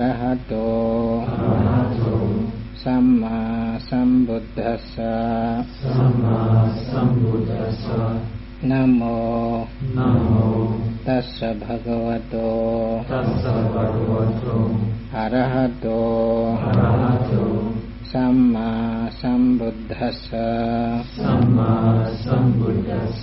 අරහතෝ සම්මා සම්බුද්දස්ස සම්මා සම්බුද්දස්ස නමෝ නමෝ තස්ස භගවතෝ තස්ස භගවතෝ අරහතෝ අරහතෝ සම්මා සම්බුද්දස්ස සම්මා සම්බුද්දස්ස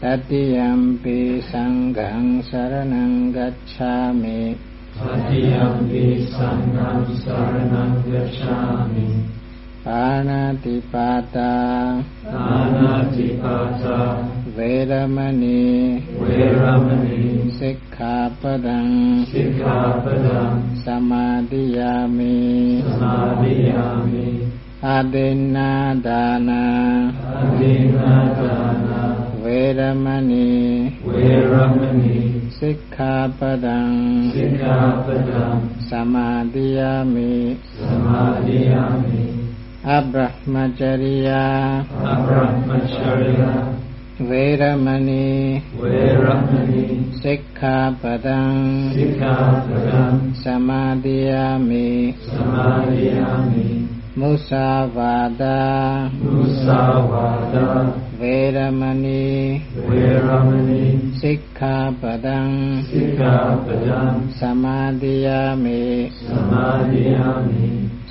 තතියම්පි සංඝං සරණං ගච්ඡාමි. තතියම්පි සංඝං සරණං ගච්ඡාමි. පාණාතිපාතා පාණාතිපාතා වේරමණී. වේරමණී. සික්ඛාපදං. සික්ඛාපදං. සමාදියාමි. සමාදියාමි. අදින්නා දාන අදින්නා දාන รมณี เวรมณี สิกขาปดัง สิกขาปดัง สมาธิยามิ สมาธิยามิ อภรหมจริยาอภรหมจริยา เวรมณี เวรมณี สิกขาปดัง สิกขาปดัง สมาธิยามิ สมาธิยามิ มุสาวาดา มุสาวาดา ဝေရမဏိဝေရမဏိสิกขาปดังสิกขาปดังสมาธิยามิสมาธิยามิ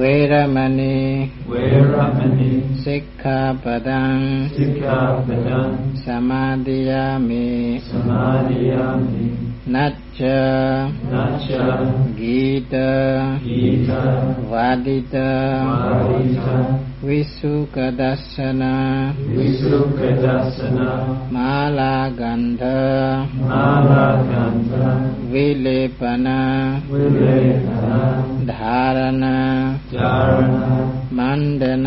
ဝေရမဏိဝေရမဏိสิกขาปဒံสิกขาปဒံสมาธิยามิสมาธิยามินัจจนัจจกีตากีตาวาดิตาวาดิตา විසුක දස්සන විසුක දස්සන මාලා ගන්ධ මාලා ගන්ධ විලේපන විලේපන ධාරණ ධාරණ මණ්ඩන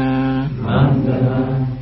මණ්ඩන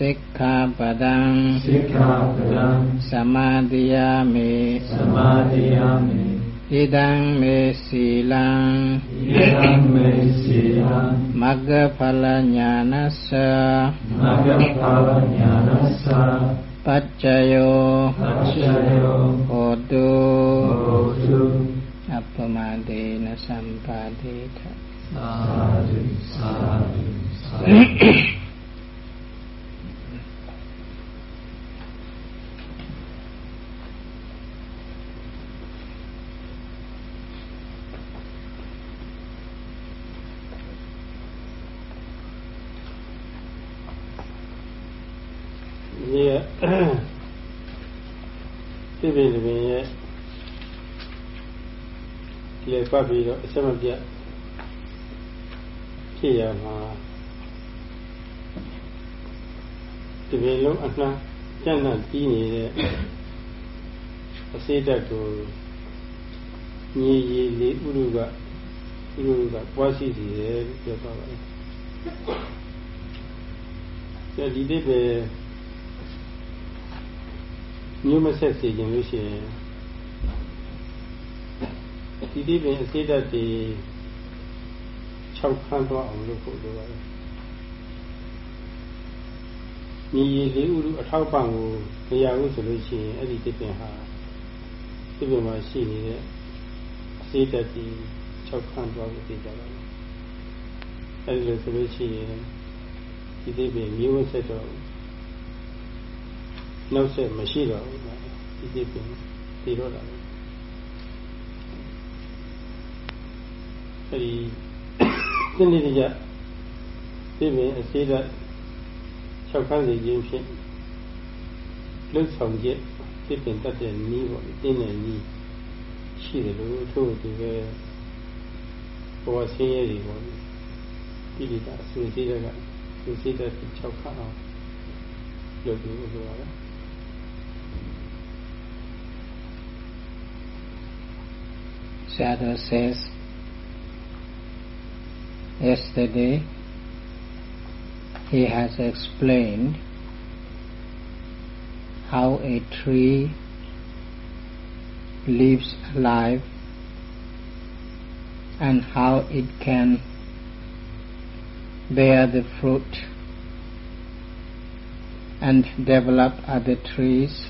සික්ඛාපදං සික්ඛාපදං සමාදියාමි සමාදියාමි ඉදං මේ සීලං ඉදං මේ සීලං මග්ගඵල ඥානස්ස මග්ගඵල ඥානස්ස පච්චයෝ පච්චයෝ හෝතු හෝතු අපමාදේන සම්පාදේත සාදු සාදු සාදු. ကြီးကပြပြတပင်ရဲ့လေပတ်ပြီးတော့အစမပြတ်ဖြစ်ရမှာဒီပင်လုံးအနှံ့ကျန်တဲ့ပြီးနေတဲ့အစေတက်ကိုညီရည်လေးဥရုကဥရုကပွားရှိစီတယ်ပြောတော့ပါတယ်ဒီဒီပဲ မျိုးမဆက်စီခြင်းလို့ရှိရင်ဒီဒီပင်အစေတက်တွေ6ခန်းတော့အောင်လုပ်ဖို့လိုပါတယ်ညီရည်လေးဥရုအထောက်ပံ့ကိုမရဘူးဆိုလို့ရှိရင်အဲ့ဒီဒီပင်ဟာဒီပင်မှာရှိနေတဲ့အစေတက်တွေ6ခန်းတော့ကိုသိကြပါမယ်အဲ့ဒီလိုဆိုလို့ရှိရင်ဒီဒီပင်မျိုးမဆက်တော့ နောက်ဆက်မရှိတော့ဘူးဒီဒီပင်ပြီးတော့လာတယ်အဲဒီဒီနေ့ကြဒီပင်အစေတက်6ခန်းစီခြင်းဖြင့်လွတ်ဆောင်ချက်ပြပင်တတ်တဲ့နည်းပေါ့တင်းတဲ့နည်းရှိတယ်လို့ထို့သူပဲဘောဆင်းရဲတွေပေါ့ဒီဒီတာအစူစီးတဲ့ကစူစီးတဲ့6ခန်းအောင်လုပ်ပြီးလို့ပါပဲ Sayadaw says, yesterday he has explained how a tree lives alive and how it can bear the fruit and develop other trees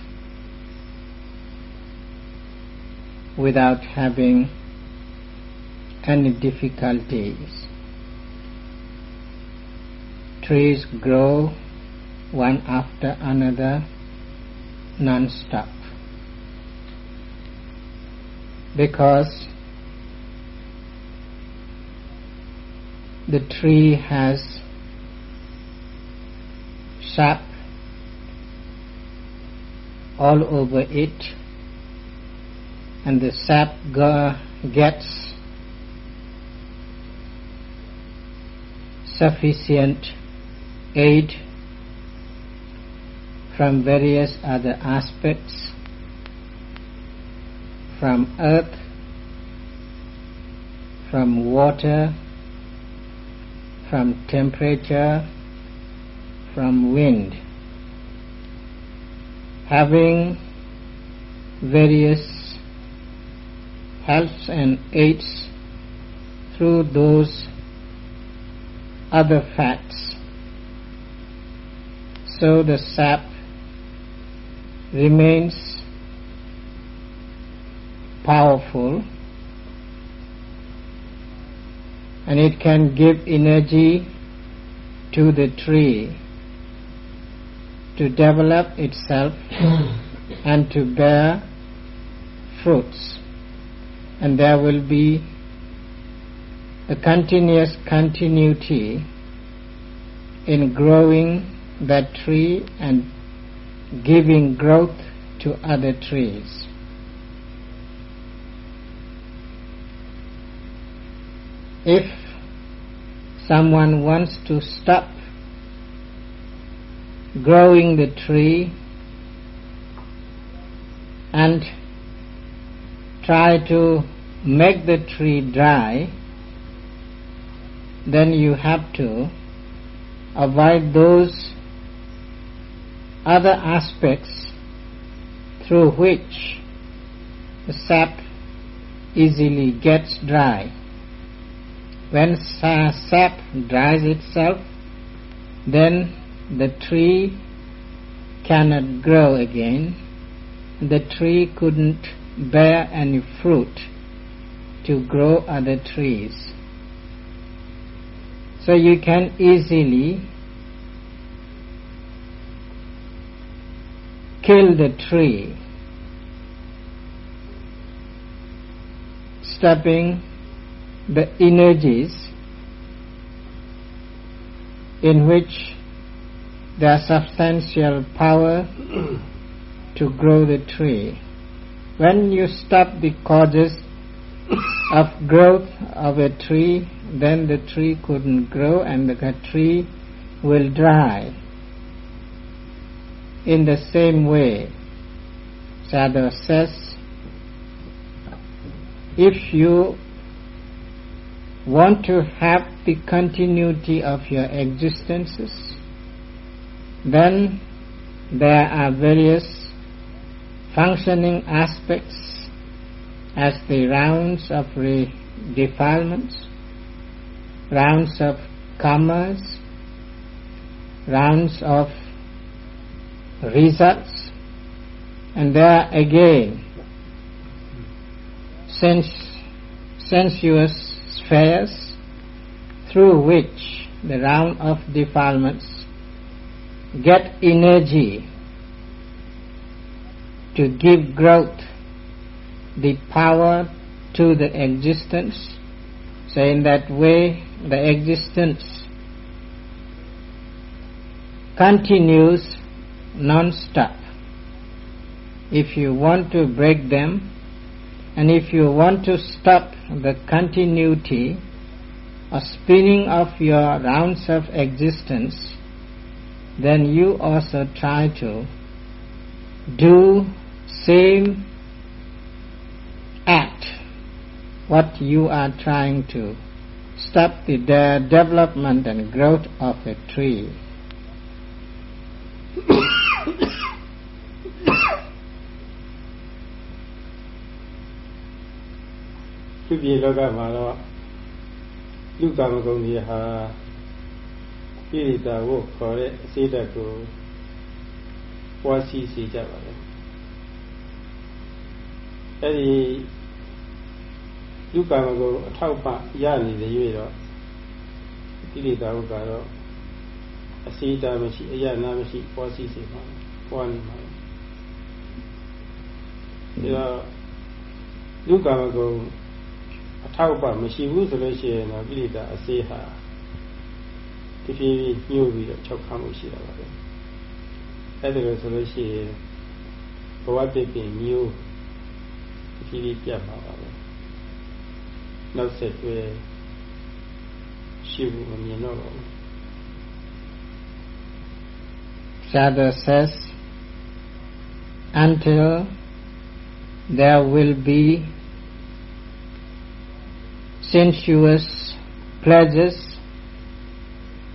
without having any difficulties. Trees grow one after another non-stop because the tree has sap all over it and the sap gets sufficient aid from various other aspects from earth, from water, from temperature, from wind. Having various helps and aids through those other facts. So the sap remains powerful and it can give energy to the tree to develop itself and to bear fruits and there will be a continuous continuity in growing that tree and giving growth to other trees. If someone wants to stop growing the tree and try to make the tree dry, then you have to avoid those other aspects through which the sap easily gets dry. When sa- sap dries itself, then the tree cannot grow again. The tree couldn't bear any fruit to grow other trees. So you can easily kill the tree, stopping the energies in which there are substantial power to grow the tree. When you stop the causes of growth of a tree, then the tree couldn't grow and the tree will dry. In the same way, Sayadaw says, if you want to have the continuity of your existences, then there are various functioning aspects as the rounds of defilements, rounds of kamma, rounds of results, and there again sense, sensuous spheres through which the round of defilements get energy to give growth, the power to the existence. So in that way, the existence continues non-stop. If you want to break them, and if you want to stop the continuity or spinning of your rounds of existence, then you also try to do same what you are trying to stop the de development and growth of a tree. သူပြေလောကမှာတော့လူကံမကုံကြီးဟာပြိတ္တာကိုခေါ်တဲ့အစေတတ်ကိုပွားစီစီကြပါလေအဲ့ဒီ လူကံမကုံအထောက်ပံ့ရနေတဲ့၍တော့ပြိတ္တာဟုတ်ကတော့အစေတမရှိအယနာမရှိပွားစီစီပါပွားနေပါလေဒါလူကံမကုံအထောက်ပံ့မရှိဘူးဆိုလို့ရှိရင်တော့ကိလေသာအစေးဟာတဖြည်းဖြည်းညှို့ပြီးတော့ချုပ်ခမ်းမှုရှိတာပါပဲအဲ့ဒါလို့ဆိုလို့ရှိရင်ဘဝတည်ပင်မျိုးတဖြည်းဖြည်းပြတ်ပါပါ เราเสร็จเวชิวมีโล Sayadaw says, until there will be sensuous pleasures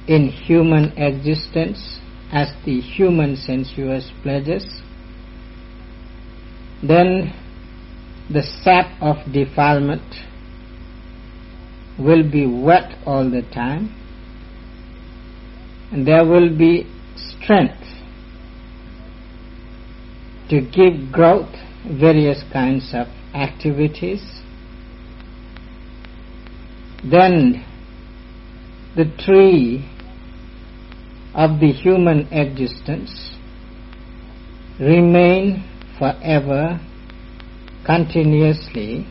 in human existence as the human sensuous pleasures, then the sap of defilement will be wet all the time and there will be strength to give growth various kinds of activities. Then the tree of the human existence remain forever continuously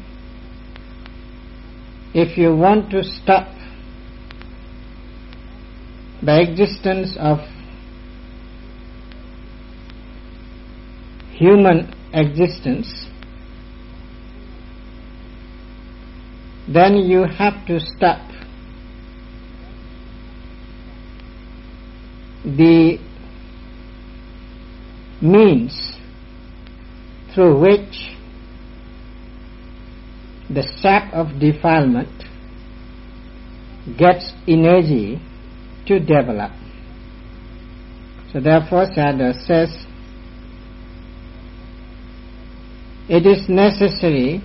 if you want to stop the existence of human existence then you have to stop the means through which the sap of defilement gets energy to develop. So therefore Sayadaw says, it is necessary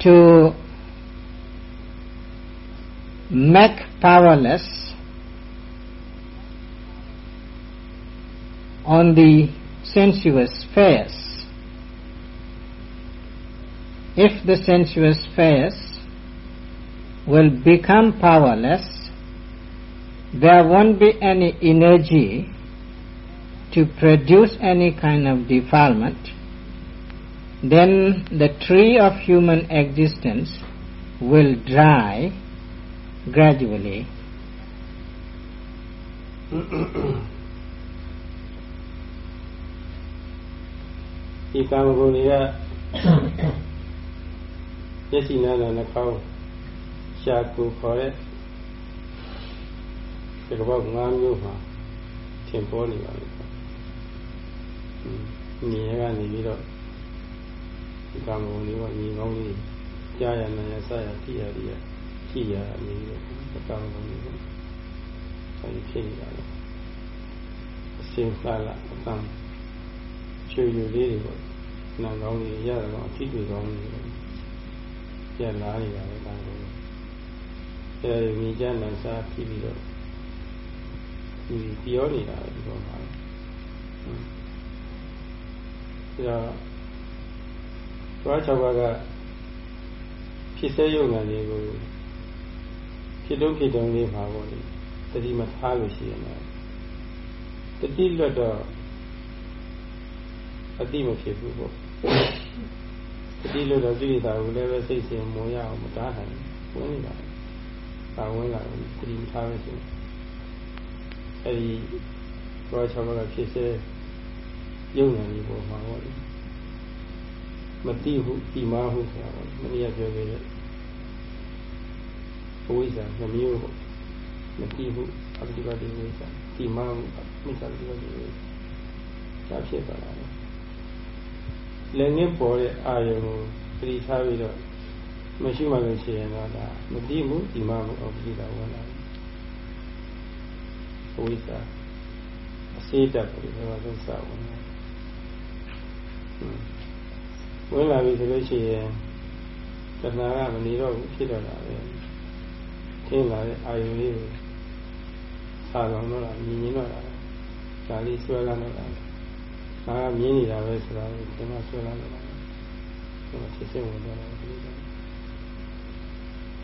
to make powerless on the sensuous spheres. If the sensuous face will become powerless, there won't be any energy to produce any kind of defilement then the tree of human existence will dry gradually. မဂုဏ်တွေကမျက်စိနားနာနှာခေါင်းရှာကိုခေါ်တဲ့ဒီကဘောက်၅မျိုးမှာထင်ပေါ်နေပါလိမ့်။ညီရကနေပြီးတော့ဒီကာမဂုဏ်တွေကညီကောင်းလေးကြားရနာရစရထိရရထိရနေပြီးတော့ကာမဂုဏ်တွေကအဲဒီဖြစ်နေတာလေ။အစင်စားလာအတန်းချွေချွေလေးတွေပေါ့နာကောင်းလေးရရတော့အထိတွေကောင်းလေးတွေ ပြက်လာနေတာပဲကာမဂုဏ်အဲဒီမြင်ကြနာစားဖြစ်ပြီးတော့ဒီပြောနေတာဒီတော့ပါဒါတော့သွား၆ပါးကဖြစ်စေရုံနဲ့လေးကိုဖြစ်တော့ဖြစ်တုံးလေးပါပေါ့လေတတိမထားလို့ရှိရင်လည်းတတိလွတ်တော့အတိမဖြစ်ဘူးပေါ့ တတိလွတ်တော့သိတာကိုလည်းပဲစိတ်စဉ်မောရအောင်မတားနိုင်ဝင်နေတာဒါဝင်လာတယ်တတိမထားလို့ရှိရင်အဲဒီသွား၆ပါးကဖြစ်စေရုံနဲ့လေးပေါ်မှာပေါ့လေမတိဟုဒီမာဟုဆိုတာပေါ့မနေ့ကပြောခဲ့တဲ့ဘဝိဇ္ဇာနှမျိုးပေါ့မတိဟုအပ္ပတိပတိဝိဇ္ဇာဒီမာဟုမိစ္ဆာတိပတိဝိဇ္ဇာဒါဖြစ်သွားတာလေ လည်းငင်းပေါ်တဲ့အာယုံကိုပရိထားပြီးတော့မရှိမှလို့ရှိရင်တော့ဒါမတိမှုဒီမာဟုအပ္ပတိကဝင်လာတယ်ဝိဇ္ဇာအစေတတ်ပြီးတော့သုစဝင်လာဝင်လာပြီဆိုလို့ရှိရင်တဏှာကမနေတော့ဘူးဖြစ်တော့တာပဲထင်းလာတဲ့အာယုလေးကိုစာလောင်တော့တာမြင်မြင်တော့တာဒါလေးဆွဲလာတော့တာ ငါကမြင်နေတာပဲဆိုတာကိုသင်ကဆွဲလာတော့တာဒီမှာဖြစ်စစ်ဝင်တော့တာဒီက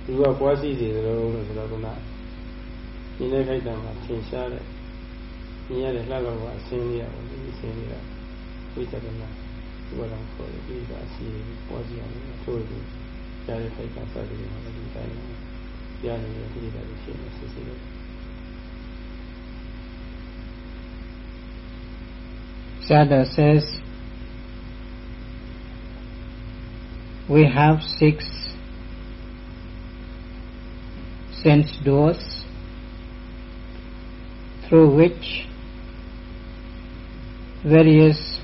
သူကပွားစီစီသလိုလို့ဆိုတော့ကမြင်တဲ့ခိုက်တံမှာသင်ရှားတဲ့မြင်ရတဲ့လှလောက်ကအစင်းလေးရပါဘူးအစင်းလေးကဝိသဒနာဒီကတော့ခေါ်တယ်ဒီကအစီပေါ်စီအောင်ထိုးပြီးကြားရခိုက်တာစသည်တွေမှာဒီတိုင်းကြားနေတဲ့ဒီကလေးဖြစ်နေစစ်စစ် Sayadaw says, we have six sense doors through which various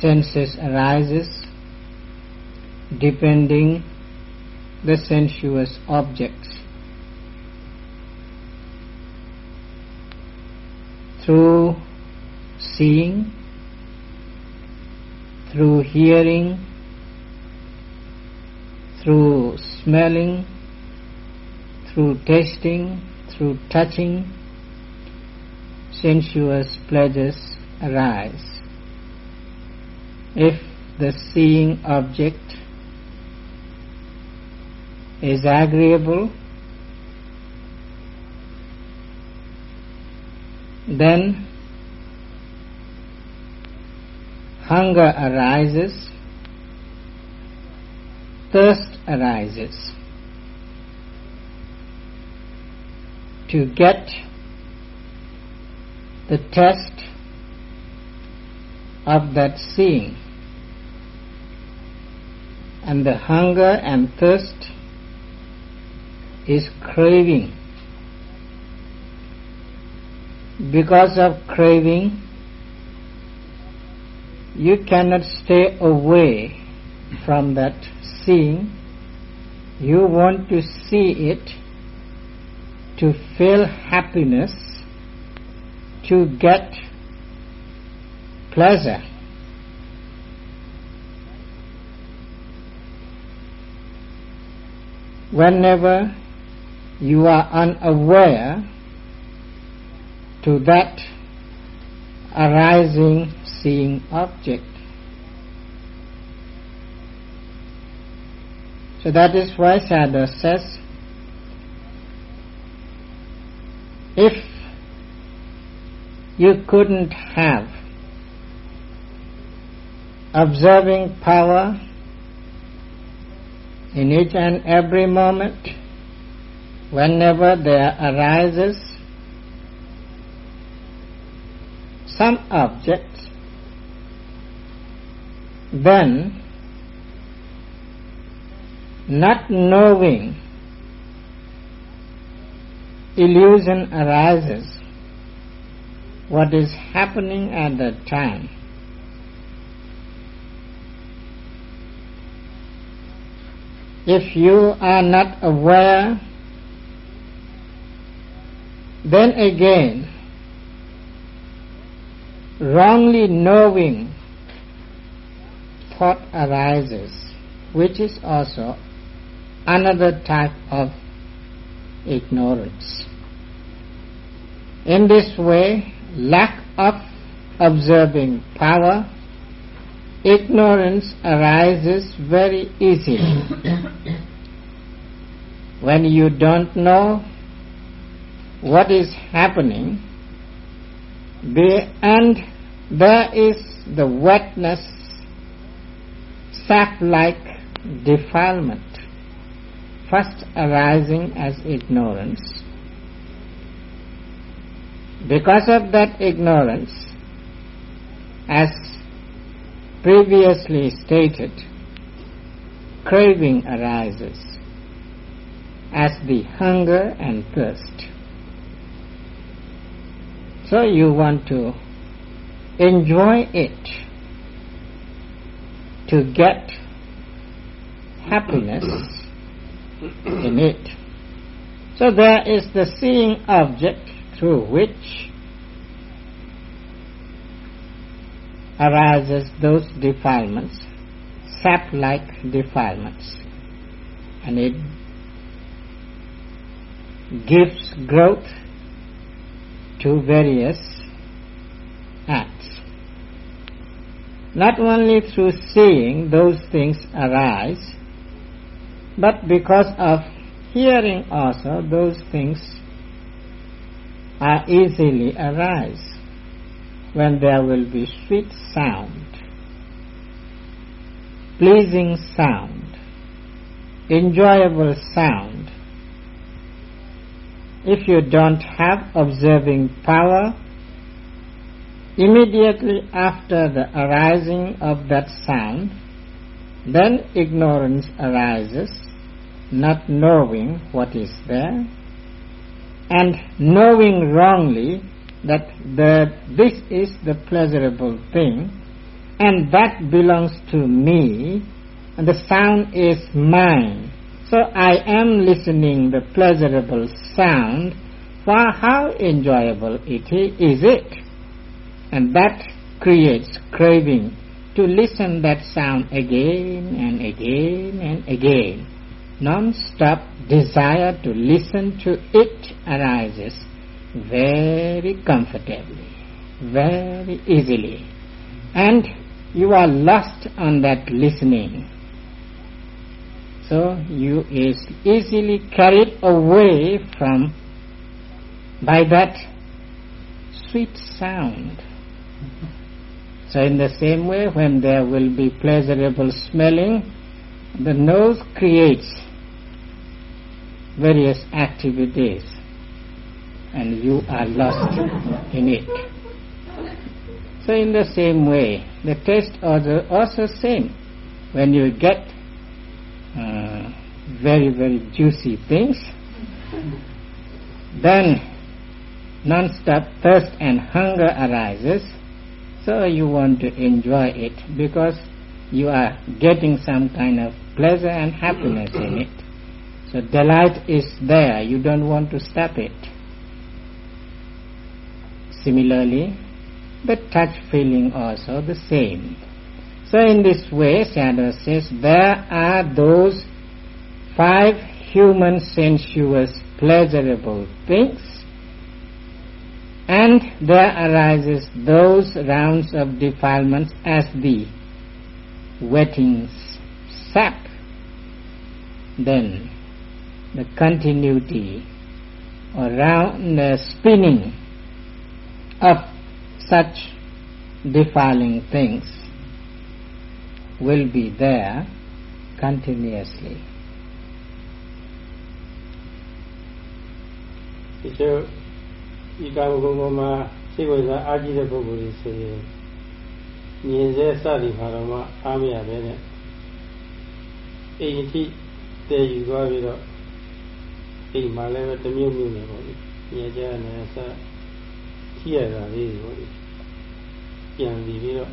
senses arises depending the sensuous objects. Through seeing, through hearing, through smelling, through tasting, through touching, sensuous pleasures arise. If the seeing object is agreeable, then hunger arises, thirst arises. To get the test of that seeing and the hunger and thirst is craving. Because of craving, you cannot stay away from that seeing. You want to see it to feel happiness, to get pleasure. Whenever you are unaware to that arising seeing object. So that is why Sayadaw says, if you couldn't have observing power in each and every moment, whenever there arises some object, then not knowing illusion arises what is happening at that time if you are not aware then again wrongly knowing thought arises which is also another type of ignorance. In this way, lack of observing power, ignorance arises very easily. when you don't know what is happening, and there is the wetness, sap-like defilement first arising as ignorance. Because of that ignorance, as previously stated, craving arises as the hunger and thirst. So you want to enjoy it to get happiness in it. So there is the seeing object through which arises those defilements, sap-like defilements, and it gives growth to various acts. Not only through seeing those things arise, but because of hearing also, those things are easily arise when there will be sweet sound, pleasing sound, enjoyable sound. If you don't have observing power, immediately after the arising of that sound, then ignorance arises not knowing what is there and knowing wrongly that the, this is the pleasurable thing and that belongs to me and the sound is mine. So I am listening the pleasurable sound for how enjoyable it is it. And that creates craving to listen that sound again and again and again non-stop desire to listen to it arises very comfortably, very easily. And you are lost on that listening. So you is easily carried away from by that sweet sound. So in the same way when there will be pleasurable smelling, the nose creates various activities and you are lost in it. So in the same way, the taste also also same. When you get uh, very very juicy things, then non-stop thirst and hunger arises. So you want to enjoy it because you are getting some kind of pleasure and happiness in it. So delight is there, you don't want to stop it. Similarly, the touch feeling also the same. So in this way, Sayadaw says, there are those five human sensuous pleasurable things and there arises those rounds of defilements as the wettings sap. Then the continuity around the spinning of such defiling things will be there continuously. ဒီကျိုးဤကာမဂုဏ်ပေါ်မှာစိတ်ဝင်စားအားကြီးတဲ့ပုဂ္ဂိုလ်တွေဆိုရင်မြင်စေစသည်ခါတော့မှအားမရပဲနဲ့အိမ်အထိတည်ယူသွားပြီးတော့အိမ်မှာလည်းပဲတမျိုးမျိုးနေပေါ့လေမြင်ကြနေစထိရတာလေးပေါ့လေပြန်ပြီးပြီးတော့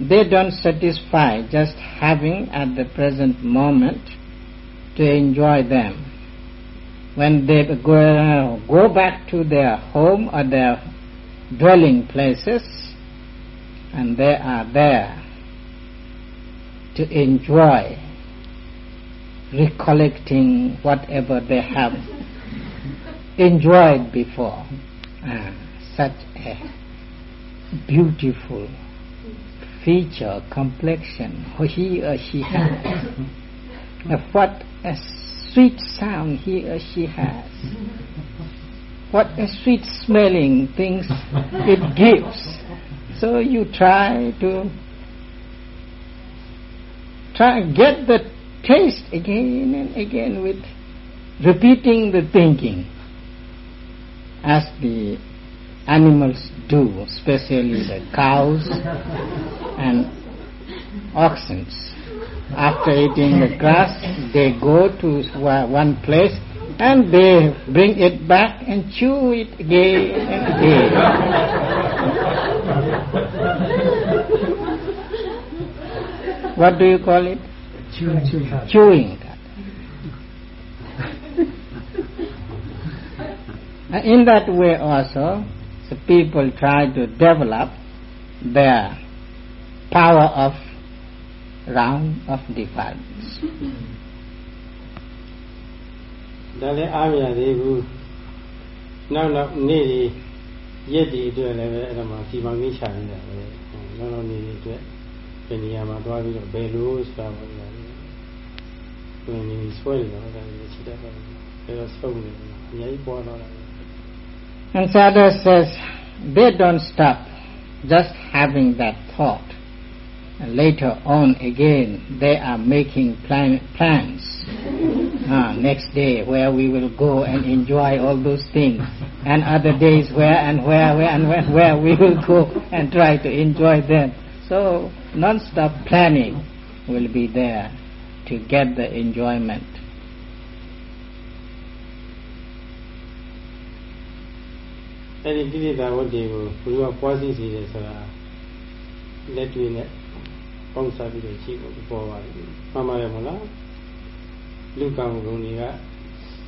they don't satisfy just having at the present moment to enjoy them when they go, go back to their home or their dwelling places and they are there to enjoy recollecting whatever they have enjoyed before. Ah, such a beautiful feature, complexion, he or she has. What a sweet sound he or she has. What a sweet smelling things it gives. So you try to try get the taste again and again with repeating the thinking as the animals do, especially the cows and oxen. After eating the grass, they go to one place and they bring it back and chew it again and again. what do you call it? Chewing. Chewing. In that way also, the people try to develop their power of round of defilements. ဒါလည်းအားမရသေးဘူးနောက်နောက်နေ့ဒီရက်ဒီအတွက်လည်းပဲအဲ့ဒါမှစီမံကိန်းချနေတာပဲနောက်နောက်နေ့ဒီအတွက်ဘယ်နေရာမှာသွားပြီးတော့ဘယ်လိုဆိုတာပေါ့ဗျာဘယ်နေဆွဲနေတာလဲဒါလည်းရှိတတ်ပါတယ်ဘယ်တော့ဆုံးနေလဲအများကြီးပေါ်တော့တာ and Sayadaw says they don't stop just having that thought. And later on again they are making plan, plans. Ah, next day where we will go and enjoy all those things. And other days where and where, where and where, where we will go and try to enjoy them. So non-stop planning will be there to get the enjoyment. အဲ့ဒီကိလေသာဝတ္တေကိုဘုရားပွားစီစီတယ်ဆိုတာလက်တွေ့နဲ့ပေါင်းစားပြီးတော့ရှိဖို့ပေါ်ပါတယ်မှန်ပါတယ်မဟုတ်လားလူကံဘုံတွေက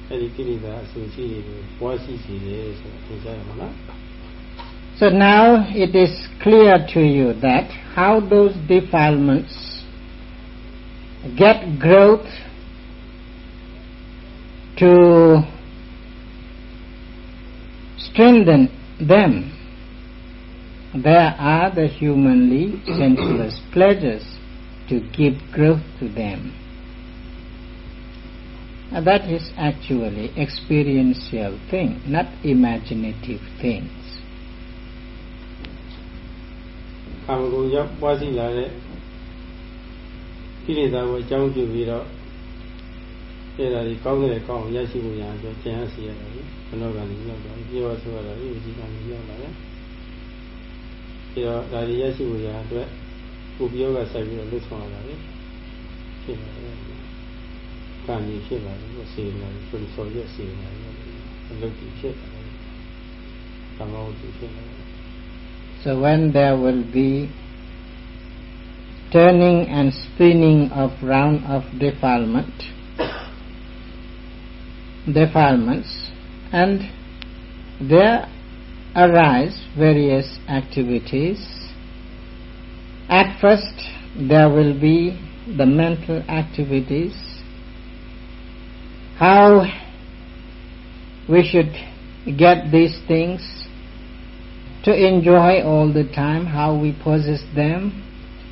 အဲ့ဒီကိလေသာအဆူရှိတွေကိုပွားစီစီတယ်ဆိုတာသင်ကြားရမှာလား So now it is clear to you that how those defilements get growth to strengthen them. There are the humanly sensuous pleasures to give growth to them. And that is actually experiential thing, not imaginative things. ကာမဂုဏ်ရောက်ပွားစီလာတဲ့ကိလေသာကိုအကြောင်းပြုပြီးတော့ အဲ့ဒါဒီကောင်းတဲ့ကောင်းရရှိဖို့ရအောင်ကျင့်ရစီရတယ်ဘလောကလည်းရောက်တော့ပြောဆိုရတာဒီဒီကလည်းရောက်လာတယ်ပြီးတော့ဒါဒီရရှိဖို့ရအတွက်ကိုပြောကဆက်ပြီးတော့လွတ်ဆောင်ရတာလေဖြစ်ပါတယ်ကံကြီးဖြစ်လာတယ်စေနာဆိုဆိုရစေနာအလုပ်ကြီးဖြစ်လာတယ်ကာမဝတ္တိဖြစ်လာတယ် So when there will be turning and spinning of round of defilement, defilements, and there arise various activities. At first there will be the mental activities, how we should get these things to enjoy all the time how we possess them,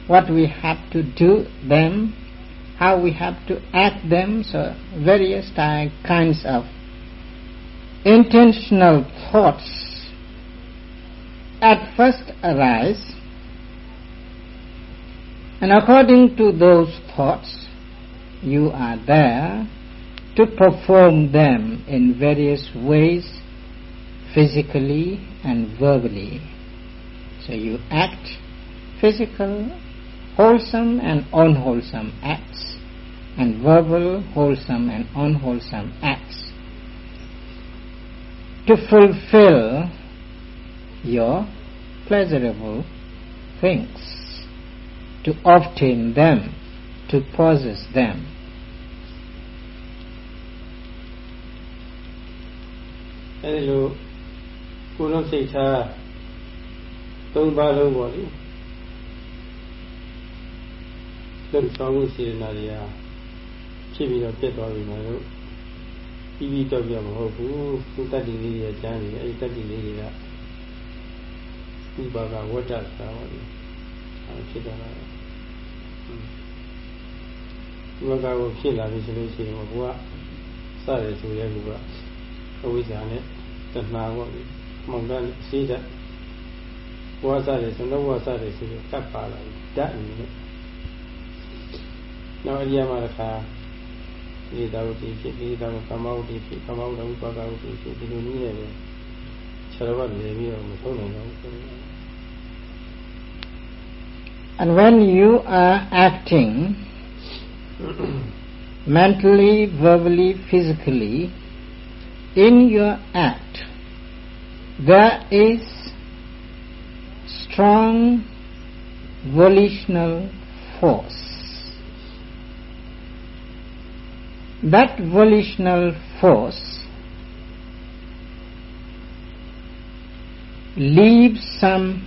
what we have to do them, how we have to act them, so various kinds of intentional thoughts at first arise and according to those thoughts you are there to perform them in various ways physically and verbally. So you act physical wholesome and unwholesome acts and verbal wholesome and unwholesome acts to fulfill your pleasurable things, to obtain them, to possess them. Hello, ကိုယ်လုံးစိတ်ထားသုံးပါးလုံးပေါ့လေ လှုပ်ဆောင်မှုစေတနာတွေဟာဖြစ်ပြီးတော့ပြတ်သွားပြီမှာလို့ပြီးပြီးတော့ပြမဟုတ်ဘူးသူတတ္တိလေးတွေကျမ်းနေအဲဒီတတ္တိလေးတွေကဥပါကဝတ္တသာပါလေအဲဖြစ်သွားတာဥပါကကိုဖြစ်လာပြီဆိုလို့ရှိရင်ဘုရားစတယ်ဆိုရဲကူကအဝိဇ္ဇာနဲ့တဏှာပေါ့လေမောင်တန်းစီးတဲ့ဘဝစတယ်ဆိုတော့ဘဝစတယ်ဆိုတော့ကပ်ပါလာဓာတ်အနေနဲ့ နောက်အရိယာမတစ်ခါဒီသာဝတိဖြစ်ဒီသာဝကမ္မဝတိဖြစ်ကမ္မဝတ္တဥပကဝတိဖြစ်ဒီလိုနည်းနဲ့ပဲခြေတော်ကနေပြီးတော့မဆုံးနိုင်တော့ဘူး And when you are acting mentally, verbally, physically, in your act, there is strong volitional force. That volitional force leaves some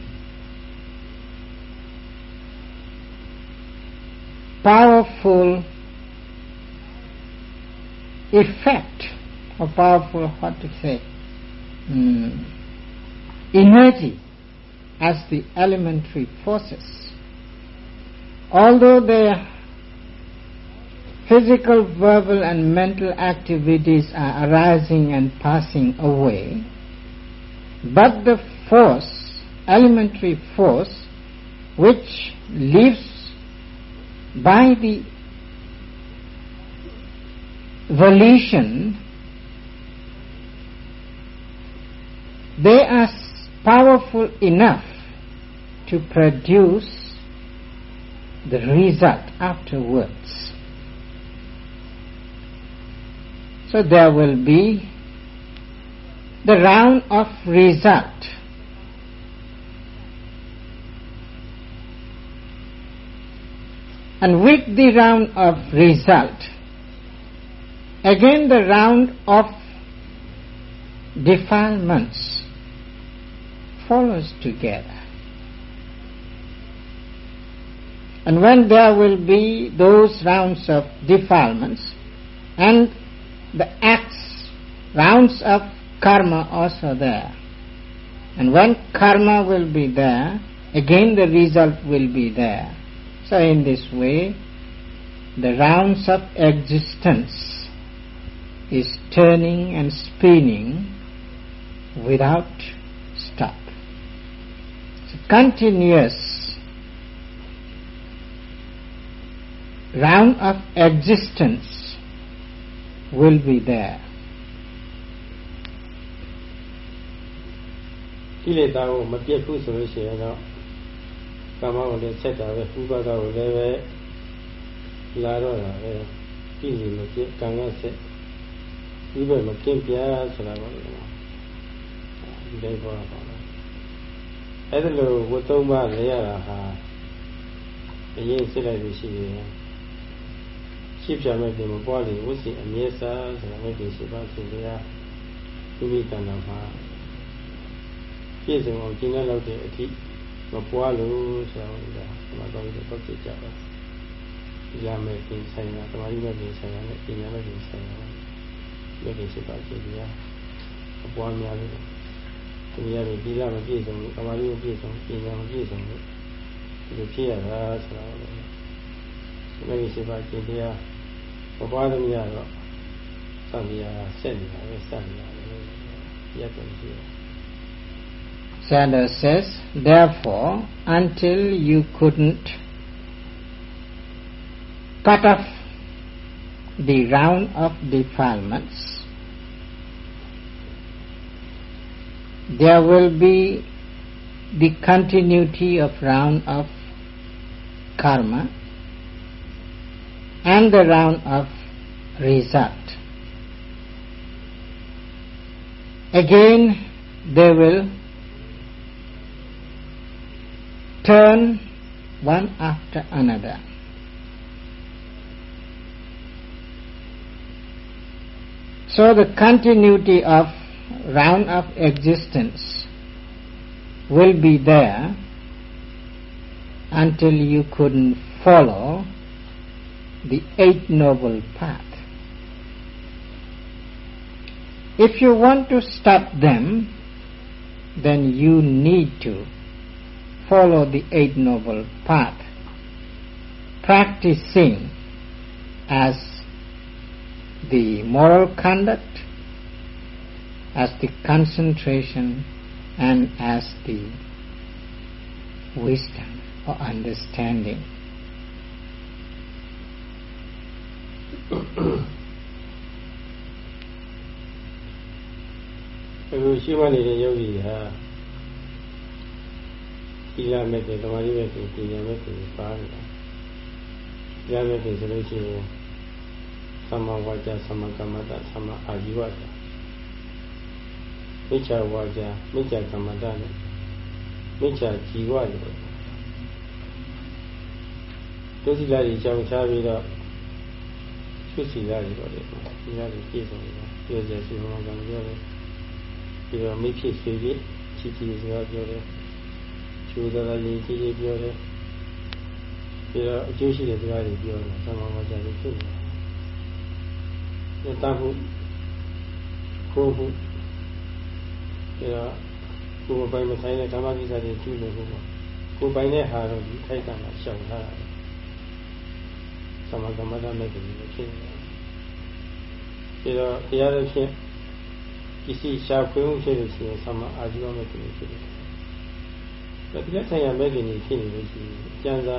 powerful effect or powerful what to say mm, energy as the elementary forces. Although they physical, verbal and mental activities are arising and passing away, but the force, elementary force, which lives by the volition, they are powerful enough to produce the result afterwards. So there will be the round of result. And with the round of result, again the round of defilements follows together. And when there will be those rounds of defilements and the acts, rounds of karma also there. And when karma will be there, again the result will be there. So in this way, the rounds of existence is turning and spinning without stop. A continuous round of existence will be there. ကိလေသာကိုမပြတ်ဘူးဆိုလို့ရှိရင်တော့ကာမကိုလည်းဆက်တာပဲဥပါဒကိုလည်းပဲလာတော့တာပဲကိလေမပြတ်ကံကဆက်ဒီဘက်မကင်းပြဆိုတာပါလေဒီလိုပေါ်ပါတော့အဲ့ဒါလိုဝတ်သုံးပါလဲရတာဟာအရင်စစ်လိုက်လို့ရှိရင် ရှိပြမဲ့ပြင်မပွားလေဝစီအမြဲစားဆိုတာမဲ့ပြင်ရှိပါဆိုကြဒီမိတန်တော်မှာပြည့်စုံအောင်ကျင့်လောက်တဲ့အထိမပွားလို့ဆိုတာကဒီမှာတော့ဒီတော့ကြည့်ကြပါရမယ်ပြင်ဆိုင်တာတမာရီမဲ့ပြင်ဆိုင်တာနဲ့ပညာမဲ့ပြင်ဆိုင်တာမဲ့ပြင်ရှိပါဆိုကြအပွားများလို့ဒီရည်ဒီလာမပြည့်စုံဘူးကမာရီမပြည့်စုံပညာမပြည့်စုံဘူးဒီလိုဖြစ်ရတာဆိုတာလည်းမဂ္ဂင်ရှိပါကျင့်တရား ဘဝသမီးကတော့သံဃာဆက်နေတာပဲစနေတာပဲရပ်တယ်ရှိတယ် Sadhu says, therefore, until you couldn't cut off the round of defilements, there will be the continuity of round of karma and the round of result. Again, they will turn one after another. So the continuity of round of existence will be there until you couldn't follow the Eight Noble Path. If you want to stop them, then you need to follow the Eight Noble Path, practicing as the moral conduct, as the concentration, and as the wisdom or understanding. အခုရှိမှနေတဲ့ယောဂီဟာသီလမဲ့တဲ့ဓမ္မရိမဲ့တဲ့ပညာမဲ့တဲ့ပါနေတာ။သီလမဲ့တဲ့ဆိုလို့ရှိရင်သမ္မာဝါကျသမ္မာကမ္မတသမ္မာအာဇီဝတာမိစ္ဆာဝါကျမိစ္ဆာကမ္မတနဲ့မိစ္ဆာជីဝလို့ဒုစီလာကြီးကြောင့်ချပြီးတော့ ဖြစ်စီလာကြီးတော့လေဒီလာကြီးပြည့်စုံနေတာပြောကြစီမှာကံပြောတယ်ပြီးတော့မိဖြစ်ဆွေဖြစ်ချီချီစကားပြောတယ်ချူသာသာရေးကြီးကြီးပြောတယ်ပြီးတော့အကျိုးရှိတဲ့စကားတွေပြောတယ်သမ္မာဝါကျတွေဖြစ်နေတယ်တတ်ဖို့ခိုးဖို့ပြီးတော့ကိုယ်ပိုင်မဆိုင်တဲ့ဓမ္မကိစ္စတွေကျူးလို့ဖို့ကိုယ်ပိုင်တဲ့ဟာတော့ဒီထိုက်ကမှရှောင်ထားတာ သမာသမထမဲ့တယ်ဖြစ်နေတယ်။ဒါတော့တရားရဲ့ဖြင့်ပစ္စည်းရှာဖွေမှုဖြစ်လို့ရှိရင်သမာအာဇီဝမဲ့တယ်ဖြစ်တယ်။ဒါတရားဆိုင်ရာမဲ့တယ်ဖြစ်နေလို့ရှိရင်ကျန်စာ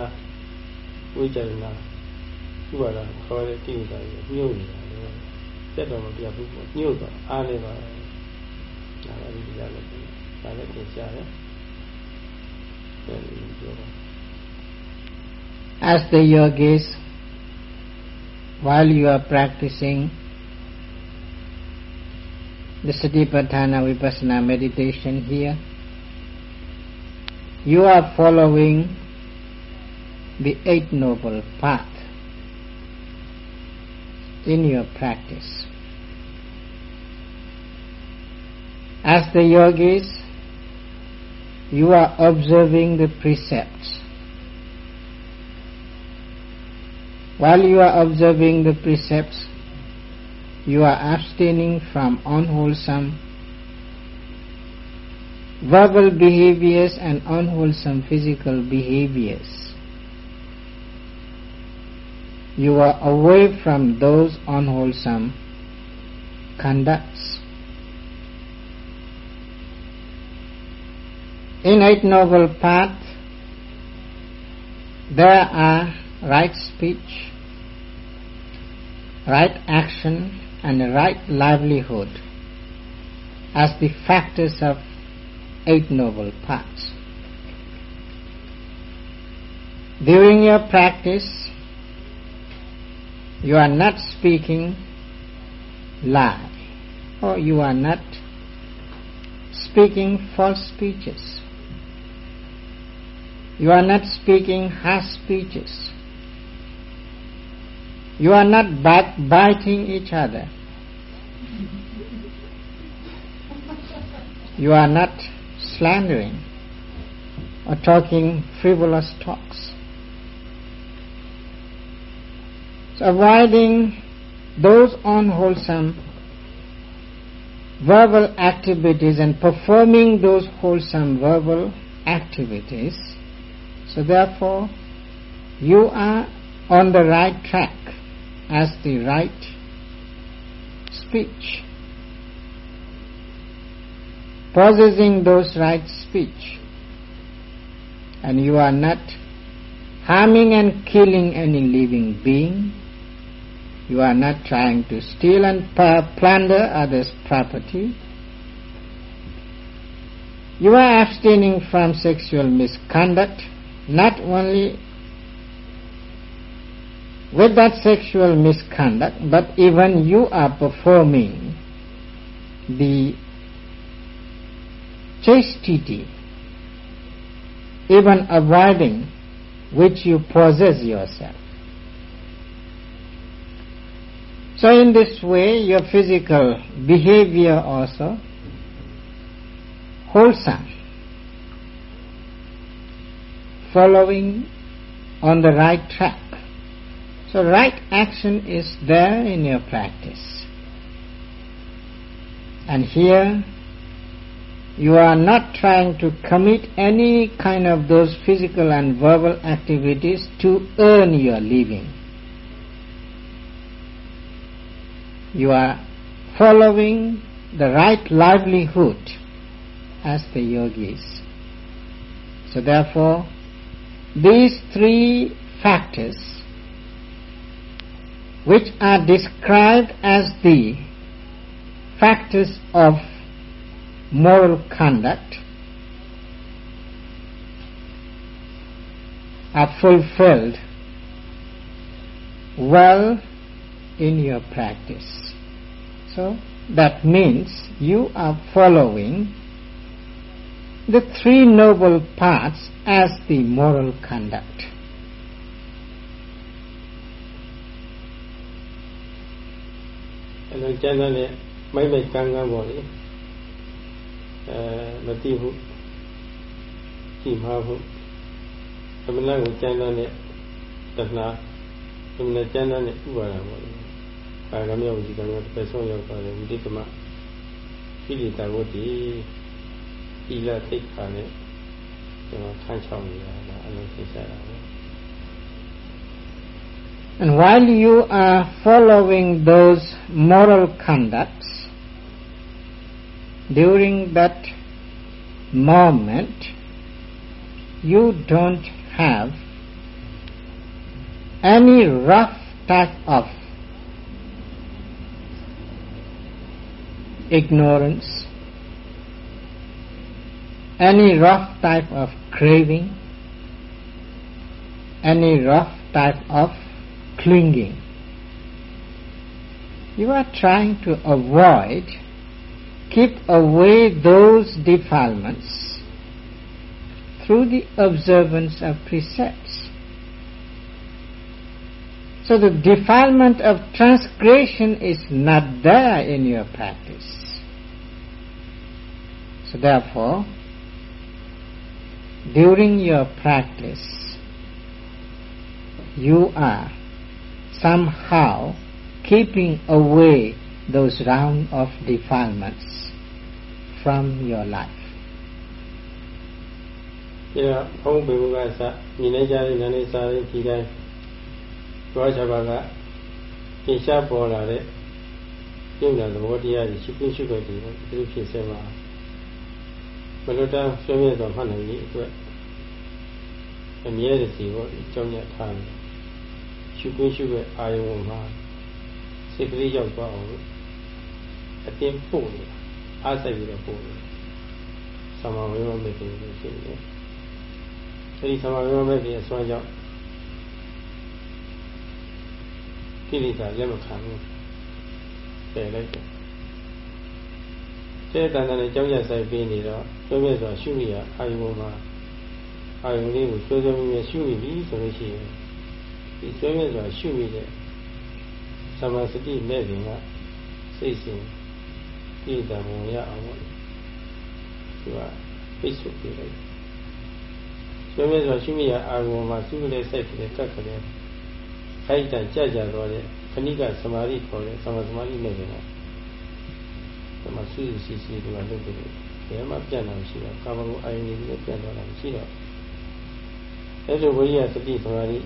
ဝိကြရဏဥပါဒခေါ်တဲ့တိဥ္စာကြီးညှို့နေတာလေ။တက်တော်မပြဘူးညှို့တော့အားနေပါလား။ဒါလည်းဒီလိုလည်းဒါလည်းသင်ရှားတယ်။ဒါလည်းပြောတာ As the yogis while you are practicing the Satipatthana Vipassana meditation here, you are following the Eight Noble Path in your practice. As the yogis, you are observing the precepts. While you are observing the precepts, you are abstaining from unwholesome verbal behaviors and unwholesome physical behaviors. You are away from those unwholesome conducts. In Eight Noble Path, there are right speech, right action, and right livelihood as the factors of Eight Noble Paths. During your practice, you are not speaking lie, or you are not speaking false speeches. You are not speaking harsh speeches. You are not backbiting each other. You are not slandering or talking frivolous talks. So avoiding those unwholesome verbal activities and performing those wholesome verbal activities. So therefore, you are on the right track as the right speech. Possessing those right speech. And you are not harming and killing any living being. You are not trying to steal and plunder others' property. You are abstaining from sexual misconduct, not only with that sexual misconduct, but even you are performing the chastity, even avoiding which you possess yourself. So in this way, your physical behavior also wholesome, following on the right track. So right action is there in your practice. And here you are not trying to commit any kind of those physical and verbal activities to earn your living. You are following the right livelihood as the yogis. So therefore, these three factors which are described as the factors of moral conduct are fulfilled well in your practice. So that means you are following the three noble paths as the moral conduct. အဲ့လိုကျမ်းစာနဲ့မိုက်မိုက်ကန်းကန်းပေါ့လေအဲမသိဘူးကြည်မှားဘူးအမနာကိုကျမ်းစာနဲ့တဏှာအမနာကျမ်းစာနဲ့ဥပါဒပေါ့လေကာရမြောက်ဒီကံကတစ်ပတ်ဆုံးရောက်သွားတယ်ဝိတိကမခိလိတာဝတ္တိသီလသိက္ခာနဲ့ကျွန်တော်ထမ်းချောင်းနေတာအလုံးသိစားတာပေါ့ And while you are following those moral conducts, during that moment, you don't have any rough type of ignorance, any rough type of craving, any rough type of clinging. You are trying to avoid, keep away those defilements through the observance of precepts. So the defilement of transgression is not there in your practice. So therefore, during your practice, you are somehow keeping away those round of defilements from your life. ဒီတော့ဘုံဘေဘကစညီနေကြတဲ့နာနေစားတဲ့ဒီတိုင်းဘောချဘာကသင်ရှားပေါ်လာတဲ့ပြုံးတဲ့သဘောတရားကြီးရှိပြရှိခွင့်ဒီလိုဖြစ်စေမှာဘယ်လိုတမ်းဆွေးနွေးတော့မှတ်နိုင်ပြီအတွက်အမြဲတစီပေါ့အကြောင်းရထားတယ် ရှိပြရှိခွင့်အာယုံမှာစိတ်ကလေးရောက်သွားအောင်အတင်းပို့နေတာအားစိတ်ပြီးတော့ပို့နေသမာဝိမမေတ္တိလို့ရှိတယ်အဲဒီသမာဝိမမေတ္တိအစွမ်းကြောင့်ကိလေသာလက်မခံဘူးပယ်လိုက်တယ်စေတနာနဲ့ကြောင်းရဆိုင်ပေးနေတော့ကျွမ်းမြတ်စွာရှုမိရအာယုံမှာအာယုံလေးကိုကျွမ်းကျွမ်းမြဲရှုမိပြီဆိုလို့ရှိရင် ဒီကျွမ်းမြတ်စွာရှုမိတဲ့သမာစတိမဲ့ခင်ကစိတ်စဉ်ပြည့်စုံမှုရအောင်လို့သူကပိတ်ဆို့ပြလိုက်ကျွမ်းမြတ်စွာရှုမိရအာယုံမှာစုကလေးစိတ်ကလေးကတ်ကလေးခိုက်တန်ကြကြတော့တဲ့ခဏိကသမာဓိခေါ်တဲ့သမာသမာဓိနဲ့ကဒီမှာစူးစီစီဒီမှာလုပ်တယ်ဘယ်မှပြတ်တာမရှိတော့ကာမဂုဏ်အာယုန်တွေလည်းပြတ်သွားတာမရှိတော့အဲ့လိုဝိရိယစတိသမာဓိ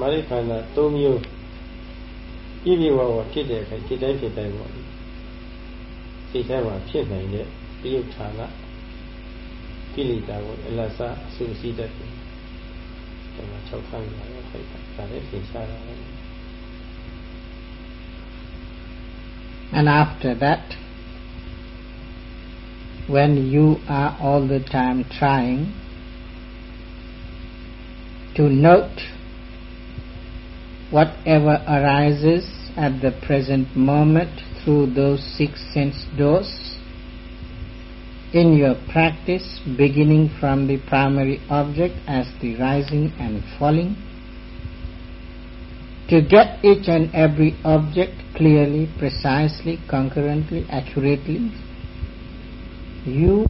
မာရိခန္ဓာ၃မျိုးပြည့်ပြည့်ဝဝဖြစ်တဲ့အခါဖြစ်တိုင်းဖြစ်တိုင်းပေါ့စိတ်ထဲမှာဖြစ်နိုင်တဲ့တယုတ်ဌာနကိလေသာကိုအလတ်စားအဆူစီးတတ်တယ်ဒီမှာ၆ခန်းလာတော့ခိုက်တာဒါလည်းသင်ရှားတာပဲ And after that, when you are all the time trying to note whatever arises at the present moment through those six sense doors, in your practice, beginning from the primary object as the rising and falling, to get each and every object clearly, precisely, concurrently, accurately, you